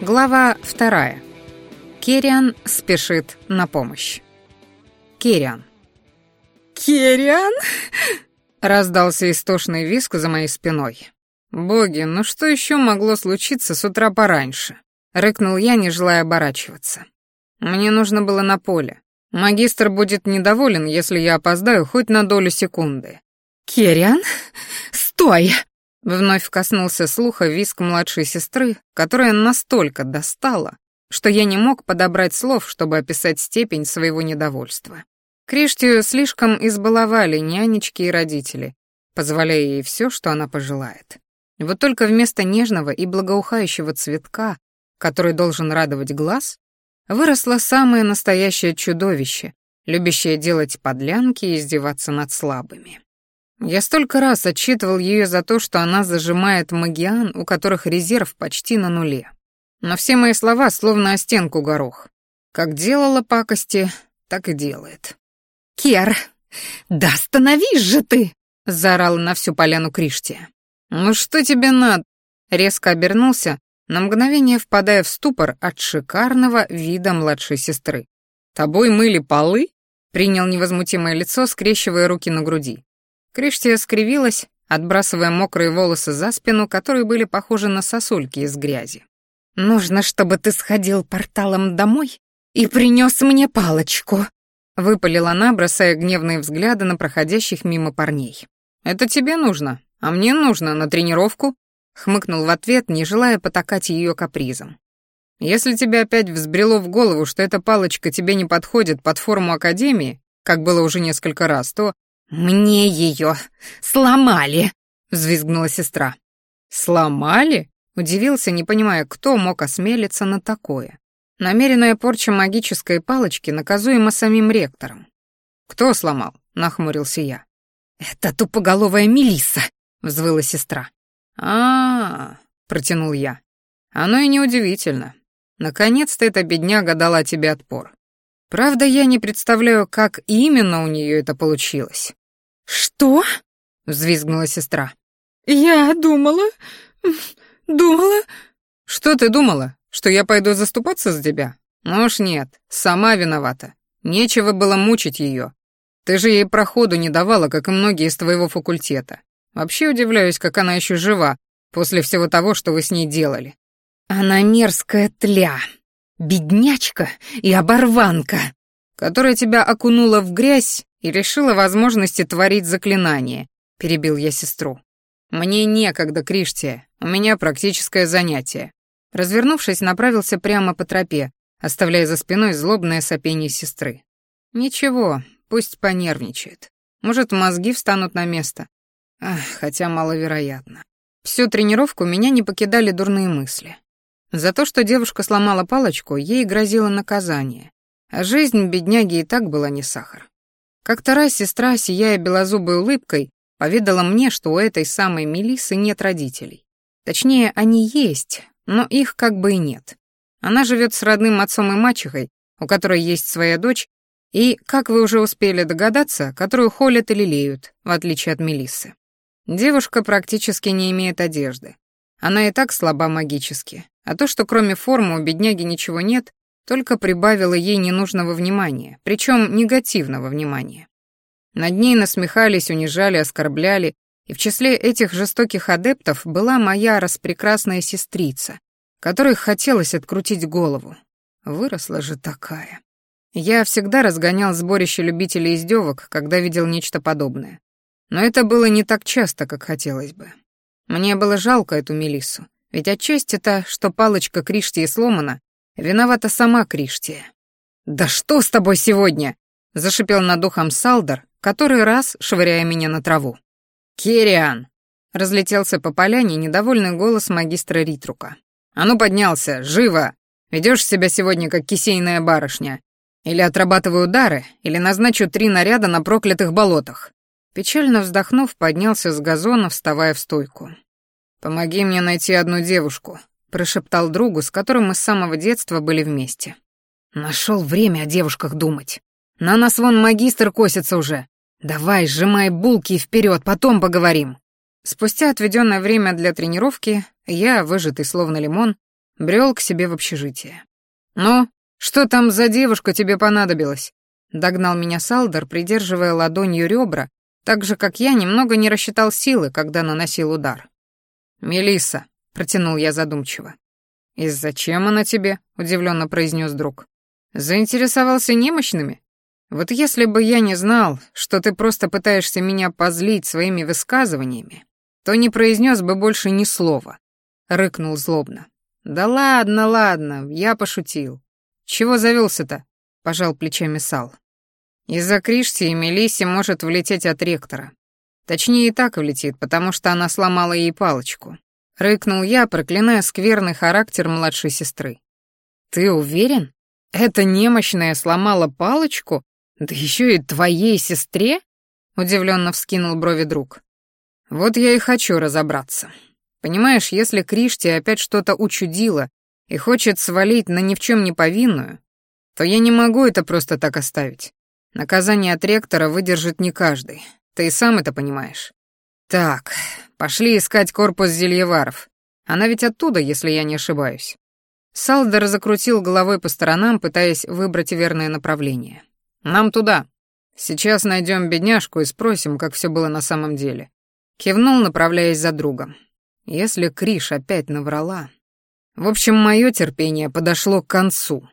Глава вторая. Кериан спешит на помощь. Кериан. «Кериан!» — раздался истошный виск за моей спиной. «Боги, ну что еще могло случиться с утра пораньше?» — рыкнул я, не желая оборачиваться. «Мне нужно было на поле. Магистр будет недоволен, если я опоздаю хоть на долю секунды». «Кериан, стой!» Вновь коснулся слуха виск младшей сестры, которая настолько достала, что я не мог подобрать слов, чтобы описать степень своего недовольства. Криштию слишком избаловали нянечки и родители, позволяя ей все, что она пожелает. Вот только вместо нежного и благоухающего цветка, который должен радовать глаз, выросло самое настоящее чудовище, любящее делать подлянки и издеваться над слабыми. Я столько раз отчитывал ее за то, что она зажимает магиан, у которых резерв почти на нуле. Но все мои слова словно о стенку горох. Как делала пакости, так и делает. «Кер, да остановись же ты!» — заорала на всю поляну Кришти. «Ну что тебе надо?» Резко обернулся, на мгновение впадая в ступор от шикарного вида младшей сестры. «Тобой мыли полы?» — принял невозмутимое лицо, скрещивая руки на груди. Криштия скривилась, отбрасывая мокрые волосы за спину, которые были похожи на сосульки из грязи. «Нужно, чтобы ты сходил порталом домой и принес мне палочку», — выпалила она, бросая гневные взгляды на проходящих мимо парней. «Это тебе нужно, а мне нужно на тренировку», — хмыкнул в ответ, не желая потакать ее капризом. «Если тебе опять взбрело в голову, что эта палочка тебе не подходит под форму Академии, как было уже несколько раз, то «Мне ее сломали!» — взвизгнула сестра. «Сломали?» — удивился, не понимая, кто мог осмелиться на такое. Намеренная порча магической палочки наказуема самим ректором. «Кто сломал?» — нахмурился я. «Это тупоголовая Мелисса!» — взвыла сестра. а, -а, -а протянул я. «Оно и неудивительно. Наконец-то эта бедняга дала тебе отпор. Правда, я не представляю, как именно у нее это получилось. «Что?» — взвизгнула сестра. «Я думала... думала...» «Что ты думала? Что я пойду заступаться за тебя? Ну уж нет, сама виновата. Нечего было мучить ее. Ты же ей проходу не давала, как и многие из твоего факультета. Вообще удивляюсь, как она еще жива после всего того, что вы с ней делали». «Она мерзкая тля, беднячка и оборванка», которая тебя окунула в грязь и решила возможности творить заклинание», — перебил я сестру. «Мне некогда, Криштия, у меня практическое занятие». Развернувшись, направился прямо по тропе, оставляя за спиной злобное сопение сестры. «Ничего, пусть понервничает. Может, мозги встанут на место. Ах, хотя маловероятно. Всю тренировку меня не покидали дурные мысли. За то, что девушка сломала палочку, ей грозило наказание. А жизнь бедняги и так была не сахар. Как-то раз сестра, сияя белозубой улыбкой, поведала мне, что у этой самой Мелисы нет родителей. Точнее, они есть, но их как бы и нет. Она живет с родным отцом и мачехой, у которой есть своя дочь, и, как вы уже успели догадаться, которую холят и лелеют, в отличие от Мелисы. Девушка практически не имеет одежды. Она и так слаба магически, а то, что кроме формы у бедняги ничего нет, только прибавило ей ненужного внимания, причем негативного внимания. Над ней насмехались, унижали, оскорбляли, и в числе этих жестоких адептов была моя распрекрасная сестрица, которой хотелось открутить голову. Выросла же такая. Я всегда разгонял сборище любителей издевок, когда видел нечто подобное. Но это было не так часто, как хотелось бы. Мне было жалко эту Мелиссу, ведь отчасти-то, что палочка Кришти сломана, Виновата сама Криштия. «Да что с тобой сегодня?» — зашипел над ухом Салдер, который раз швыряя меня на траву. «Керриан!» — разлетелся по поляне недовольный голос магистра Ритрука. «А ну поднялся, живо! Ведешь себя сегодня как кисейная барышня. Или отрабатываю удары, или назначу три наряда на проклятых болотах». Печально вздохнув, поднялся с газона, вставая в стойку. «Помоги мне найти одну девушку», прошептал другу, с которым мы с самого детства были вместе. Нашел время о девушках думать. На нас вон магистр косится уже. Давай, сжимай булки и вперед, потом поговорим. Спустя отведенное время для тренировки я, выжатый словно лимон, брел к себе в общежитие. «Ну, что там за девушка тебе понадобилась?» Догнал меня Салдер, придерживая ладонью ребра, так же, как я немного не рассчитал силы, когда наносил удар. «Мелисса», — протянул я задумчиво. «И зачем она тебе?» — удивленно произнес друг. «Заинтересовался немощными? Вот если бы я не знал, что ты просто пытаешься меня позлить своими высказываниями, то не произнес бы больше ни слова», — рыкнул злобно. «Да ладно, ладно, я пошутил. Чего завелся-то?» — пожал плечами Сал. «Из-за Кришти и Мелиси может влететь от ректора. Точнее, и так влетит, потому что она сломала ей палочку. Рыкнул я, проклиная скверный характер младшей сестры. «Ты уверен? Эта немощная сломала палочку? Да еще и твоей сестре?» Удивленно вскинул брови друг. «Вот я и хочу разобраться. Понимаешь, если Кришти опять что-то учудила и хочет свалить на ни в чем не повинную, то я не могу это просто так оставить. Наказание от ректора выдержит не каждый. Ты и сам это понимаешь. Так, Пошли искать корпус зельеваров. Она ведь оттуда, если я не ошибаюсь». Салдер закрутил головой по сторонам, пытаясь выбрать верное направление. «Нам туда. Сейчас найдем бедняжку и спросим, как все было на самом деле». Кивнул, направляясь за другом. «Если Криш опять наврала...» В общем, мое терпение подошло к концу.